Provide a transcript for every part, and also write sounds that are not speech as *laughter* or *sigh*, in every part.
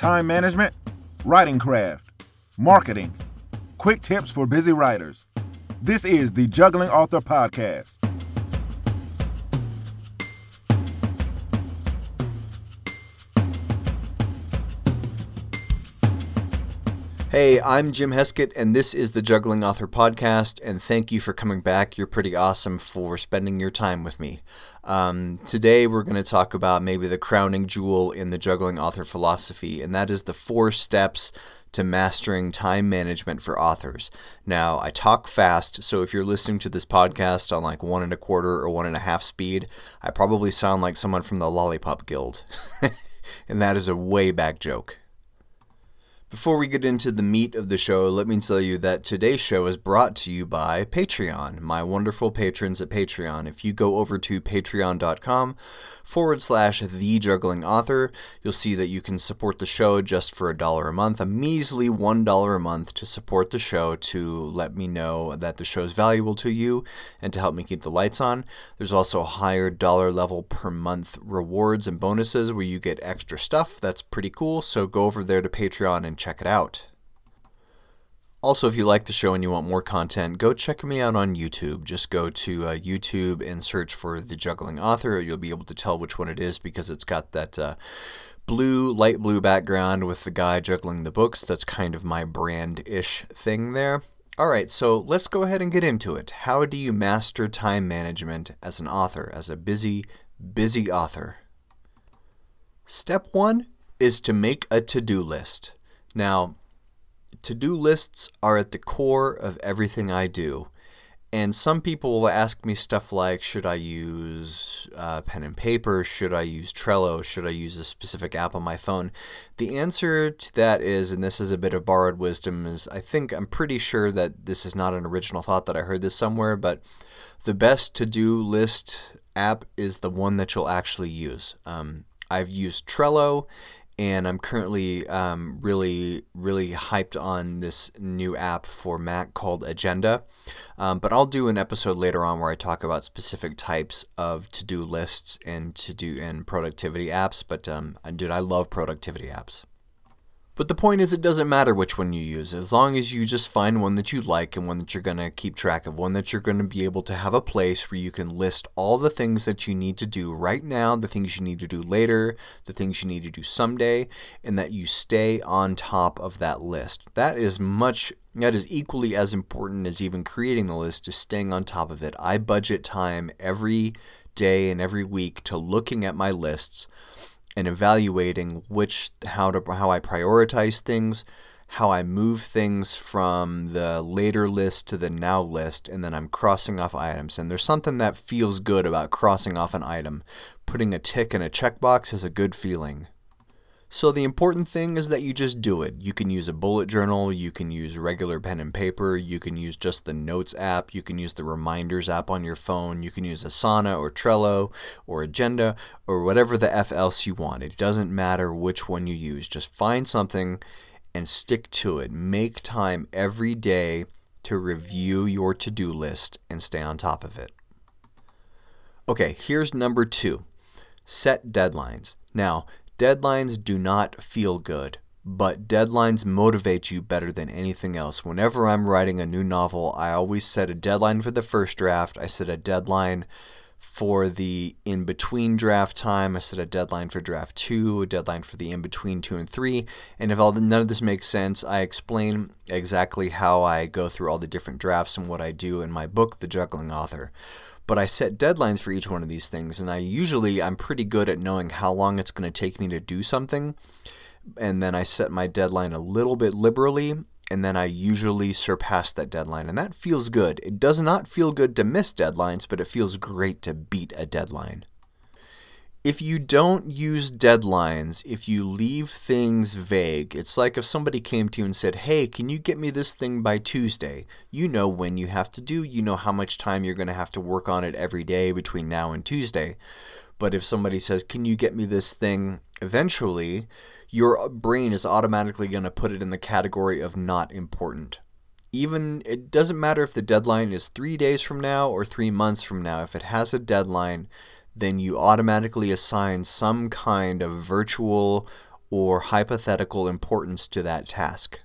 time management, writing craft, marketing, quick tips for busy writers. This is the Juggling Author Podcast. Hey, I'm Jim Heskett, and this is the Juggling Author Podcast, and thank you for coming back. You're pretty awesome for spending your time with me. Um, today, we're going to talk about maybe the crowning jewel in the Juggling Author philosophy, and that is the four steps to mastering time management for authors. Now, I talk fast, so if you're listening to this podcast on like one and a quarter or one and a half speed, I probably sound like someone from the Lollipop Guild. *laughs* and that is a way back joke. Before we get into the meat of the show, let me tell you that today's show is brought to you by Patreon, my wonderful patrons at Patreon. If you go over to patreon.com forward slash the juggling author, you'll see that you can support the show just for a dollar a month, a measly one dollar a month to support the show to let me know that the show is valuable to you and to help me keep the lights on. There's also higher dollar level per month rewards and bonuses where you get extra stuff. That's pretty cool. So go over there to Patreon and check it out. Also, if you like the show and you want more content, go check me out on YouTube. Just go to uh, YouTube and search for The Juggling Author. You'll be able to tell which one it is because it's got that uh, blue, light blue background with the guy juggling the books. That's kind of my brand ish thing there. All right, so let's go ahead and get into it. How do you master time management as an author, as a busy, busy author? Step one is to make a to do list. Now, to do lists are at the core of everything I do. And some people will ask me stuff like Should I use uh, pen and paper? Should I use Trello? Should I use a specific app on my phone? The answer to that is, and this is a bit of borrowed wisdom, is I think I'm pretty sure that this is not an original thought that I heard this somewhere, but the best to do list app is the one that you'll actually use. Um, I've used Trello and I'm currently um, really, really hyped on this new app for Mac called Agenda. Um, but I'll do an episode later on where I talk about specific types of to-do lists and to-do and productivity apps. But um, dude, I love productivity apps. But the point is, it doesn't matter which one you use, as long as you just find one that you like and one that you're going to keep track of, one that you're going to be able to have a place where you can list all the things that you need to do right now, the things you need to do later, the things you need to do someday, and that you stay on top of that list. That is much that is equally as important as even creating the list is staying on top of it. I budget time every day and every week to looking at my lists and evaluating which how to how I prioritize things, how I move things from the later list to the now list, and then I'm crossing off items. And there's something that feels good about crossing off an item. Putting a tick in a checkbox is a good feeling. So the important thing is that you just do it. You can use a bullet journal, you can use regular pen and paper, you can use just the Notes app, you can use the Reminders app on your phone, you can use Asana or Trello or Agenda or whatever the F else you want. It doesn't matter which one you use. Just find something and stick to it. Make time every day to review your to-do list and stay on top of it. Okay, here's number 2. Set deadlines. Now, Deadlines do not feel good, but deadlines motivate you better than anything else. Whenever I'm writing a new novel, I always set a deadline for the first draft. I set a deadline for the in between draft time. I set a deadline for draft two, a deadline for the in between two and three. And if all the, none of this makes sense, I explain exactly how I go through all the different drafts and what I do in my book, The Juggling Author but I set deadlines for each one of these things and I usually I'm pretty good at knowing how long it's going to take me to do something and then I set my deadline a little bit liberally and then I usually surpass that deadline and that feels good. It does not feel good to miss deadlines, but it feels great to beat a deadline if you don't use deadlines, if you leave things vague, it's like if somebody came to you and said, Hey, can you get me this thing by Tuesday? You know when you have to do, you know how much time you're going to have to work on it every day between now and Tuesday. But if somebody says, Can you get me this thing eventually? your brain is automatically going to put it in the category of not important. Even it doesn't matter if the deadline is three days from now or three months from now, if it has a deadline, then you automatically assign some kind of virtual or hypothetical importance to that task.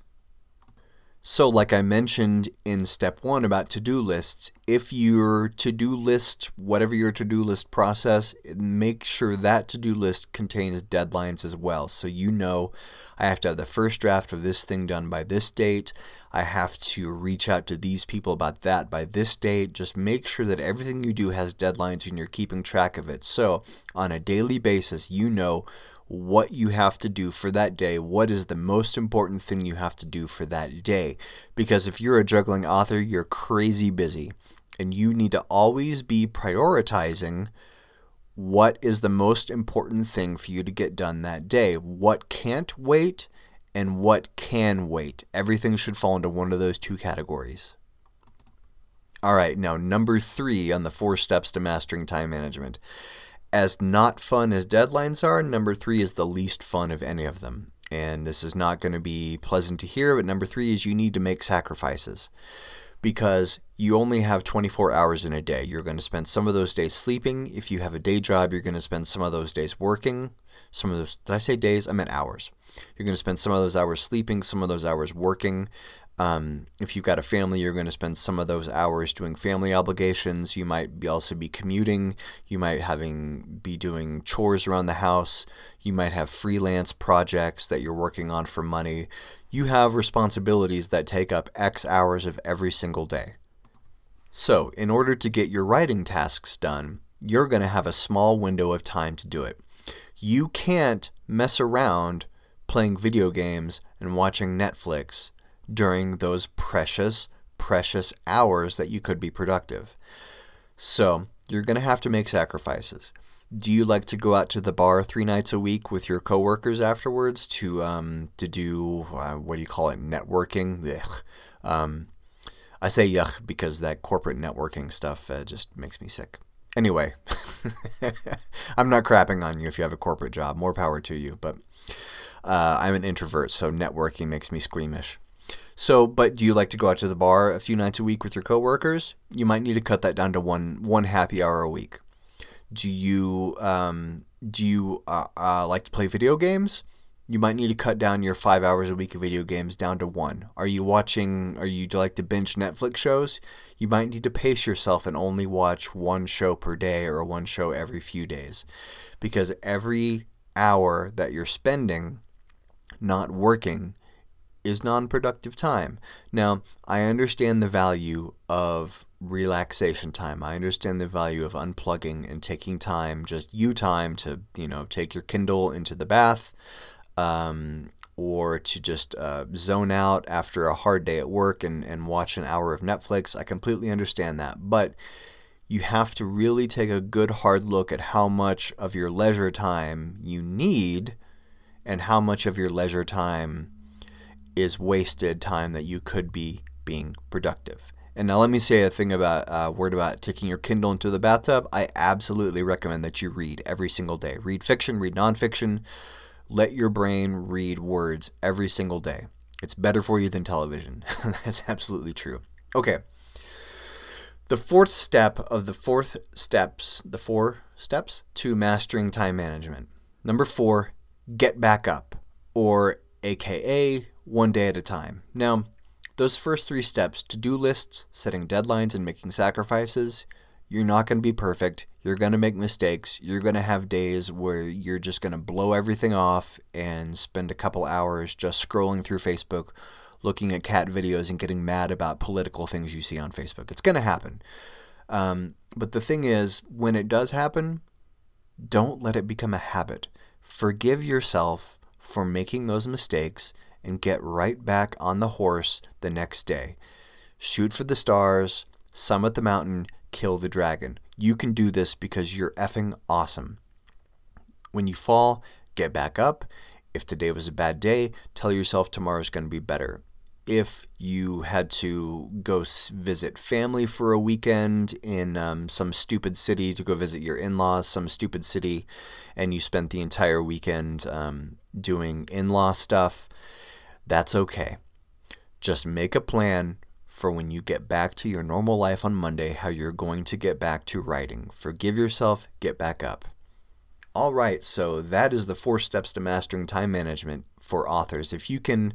So, like I mentioned in step one about to do lists, if your to do list, whatever your to do list process, make sure that to do list contains deadlines as well. So, you know, I have to have the first draft of this thing done by this date. I have to reach out to these people about that by this date. Just make sure that everything you do has deadlines and you're keeping track of it. So, on a daily basis, you know what you have to do for that day, what is the most important thing you have to do for that day. Because if you're a juggling author, you're crazy busy and you need to always be prioritizing what is the most important thing for you to get done that day. What can't wait and what can wait. Everything should fall into one of those two categories. All right, now number three on the four steps to mastering time management as not fun as deadlines are, number three is the least fun of any of them. And this is not going to be pleasant to hear, but number three is you need to make sacrifices because you only have 24 hours in a day. You're going to spend some of those days sleeping. If you have a day job, you're going to spend some of those days working. Some of those, did I say days? I meant hours. You're going to spend some of those hours sleeping, some of those hours working. Um, if you've got a family, you're going to spend some of those hours doing family obligations. You might be also be commuting. You might having be doing chores around the house. You might have freelance projects that you're working on for money. You have responsibilities that take up X hours of every single day. So, in order to get your writing tasks done, you're going to have a small window of time to do it. You can't mess around playing video games and watching Netflix during those precious, precious hours that you could be productive. So you're going to have to make sacrifices. Do you like to go out to the bar three nights a week with your coworkers afterwards to um, to do uh, what do you call it networking? Um, I say yuck because that corporate networking stuff uh, just makes me sick. Anyway, *laughs* I'm not crapping on you if you have a corporate job. More power to you. But uh, I'm an introvert, so networking makes me squeamish. So, but do you like to go out to the bar a few nights a week with your coworkers? You might need to cut that down to one one happy hour a week. Do you um, do you uh, uh, like to play video games? You might need to cut down your five hours a week of video games down to one. Are you watching? Are you like to binge Netflix shows? You might need to pace yourself and only watch one show per day or one show every few days, because every hour that you're spending not working is non productive time. Now, I understand the value of relaxation time. I understand the value of unplugging and taking time, just you time to, you know, take your Kindle into the bath um, or to just uh, zone out after a hard day at work and, and watch an hour of Netflix. I completely understand that. But you have to really take a good hard look at how much of your leisure time you need and how much of your leisure time is wasted time that you could be being productive. And now let me say a thing about a uh, word about taking your Kindle into the bathtub. I absolutely recommend that you read every single day. Read fiction, read nonfiction. Let your brain read words every single day. It's better for you than television. *laughs* That's absolutely true. Okay. The fourth step of the fourth steps, the four steps to mastering time management. Number four, get back up, or AKA one day at a time. Now, those first three steps to do lists, setting deadlines, and making sacrifices you're not going to be perfect. You're going to make mistakes. You're going to have days where you're just going to blow everything off and spend a couple hours just scrolling through Facebook, looking at cat videos, and getting mad about political things you see on Facebook. It's going to happen. Um, but the thing is, when it does happen, don't let it become a habit. Forgive yourself for making those mistakes and get right back on the horse the next day. Shoot for the stars, summit the mountain, kill the dragon. You can do this because you're effing awesome. When you fall, get back up. If today was a bad day, tell yourself tomorrow's going to be better. If you had to go visit family for a weekend in um, some stupid city to go visit your in laws, some stupid city, and you spent the entire weekend um, doing in law stuff, that's okay. Just make a plan for when you get back to your normal life on Monday, how you're going to get back to writing. Forgive yourself, get back up. All right, so that is the four steps to mastering time management for authors. If you can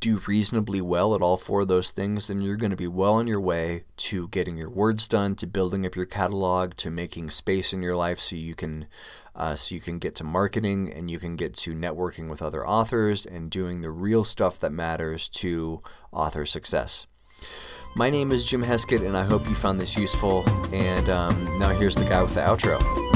do reasonably well at all four of those things, then you're going to be well on your way to getting your words done, to building up your catalog, to making space in your life so you can uh, so you can get to marketing and you can get to networking with other authors and doing the real stuff that matters to author success. My name is Jim Heskett, and I hope you found this useful. And um, now here's the guy with the outro.